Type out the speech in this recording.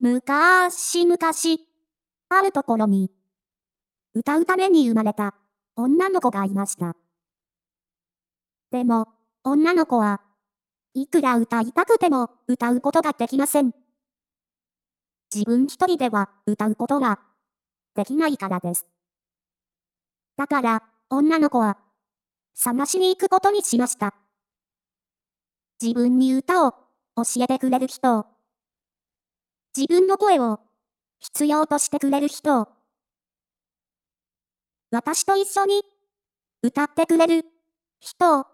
むかしむかし、あるところに、歌うために生まれた女の子がいました。でも、女の子は、いくら歌いたくても歌うことができません。自分一人では歌うことができないからです。だから、女の子は、探しに行くことにしました。自分に歌を教えてくれる人を、自分の声を必要としてくれる人を、私と一緒に歌ってくれる人を